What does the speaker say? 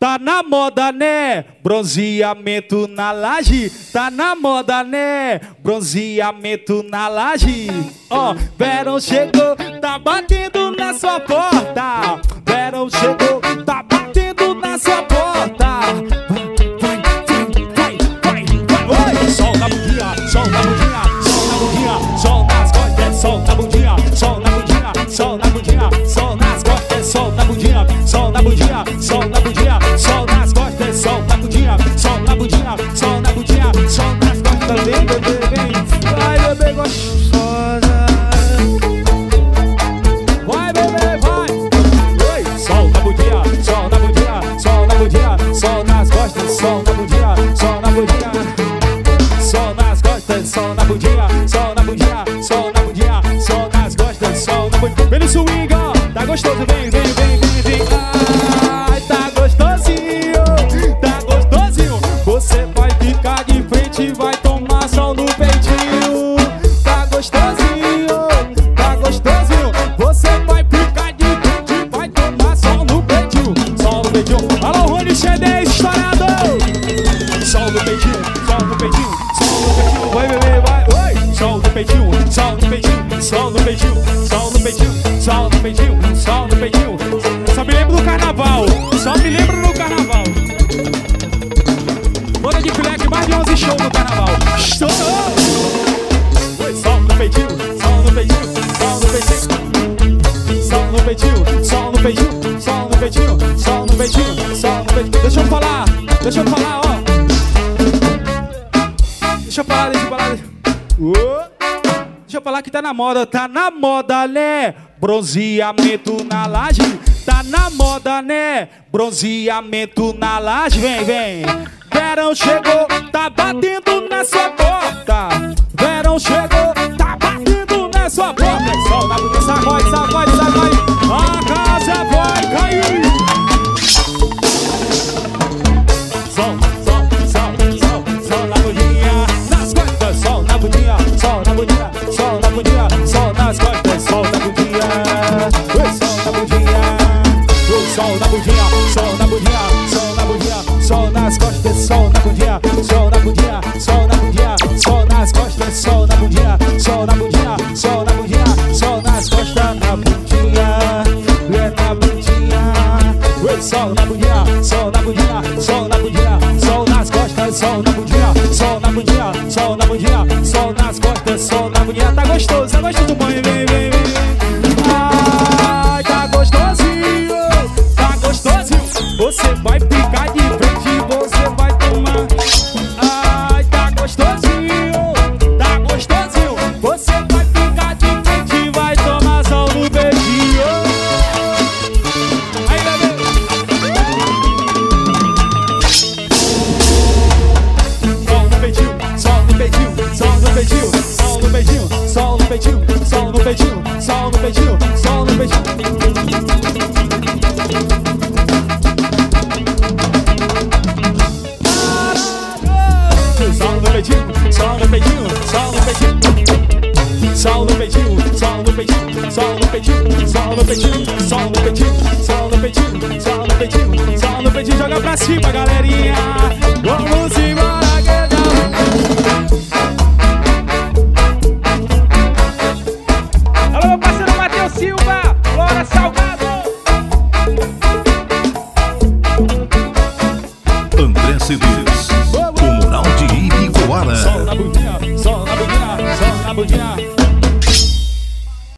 Tá na moda, né? Bronzeamento na laje. Tá na moda, né? Bronzeamento na laje. Ó, oh, verão chegou, tá batendo na sua porta. Verão chegou, tá batendo na sua porta. Vai, vai, vai, vai, vai, vai. Sol na bundinha, sol na bundinha, sol na bundinha, sol nas costas, sol na bundinha, sol na bundinha, sol na bundinha, sol na bundinha, sol na bundinha, sol na bundinha, sol nas costas, sol na bundinha. Vem no swing, ó, tá gostoso, vem, vem, peitinho, no peitinho. Só me lembro do carnaval, só me lembro no carnaval. Banda de fleck, mais de 11 shows no carnaval. Estourou! Foi sol no peitinho, sol no peitinho, sol no peitinho. Sol no peitinho, sol no peitinho, sol no peitinho, sol no peitinho, sol no peitinho. Deixa eu falar, deixa eu falar, ó. Deixa eu falar, deixa eu falar. Deixa Deixa eu falar que tá na moda, tá na moda, né? Bronzeamento na laje, tá na moda, né? Bronzeamento na laje, vem, vem. Verão chegou, tá batendo costas, sol na bundinha, sol na bundinha bundinha, sol nas costas, sol na bundinha, o sol na bundinha, o sol na bundinha, sol na bundinha, sol na bundinha, sol nas costas, sol na bundinha, sol na bundinha, sol na bundinha, sol nas costas, sol na bundinha, sol na bundinha, sol na bundinha, sol nas costas, na bundinha, é na bundinha, o sol na bundinha, sol na bundinha, sol na bundinha, sol nas costas, sol na bundinha, sol na bundinha, tá gostoso, tá gostoso do banho, vem, vem, vem. Ai, tá gostosinho, tá gostosinho. Você vai ficar no peitinho, no peitinho, sol no peitinho. Sol no peitinho, sol no peitinho, sol no peitinho. Sol no peitinho, sol no peitinho, sol no peitinho, sol no peitinho, sol no peitinho, sol no peitinho, sol no peitinho, joga pra cima, galerinha.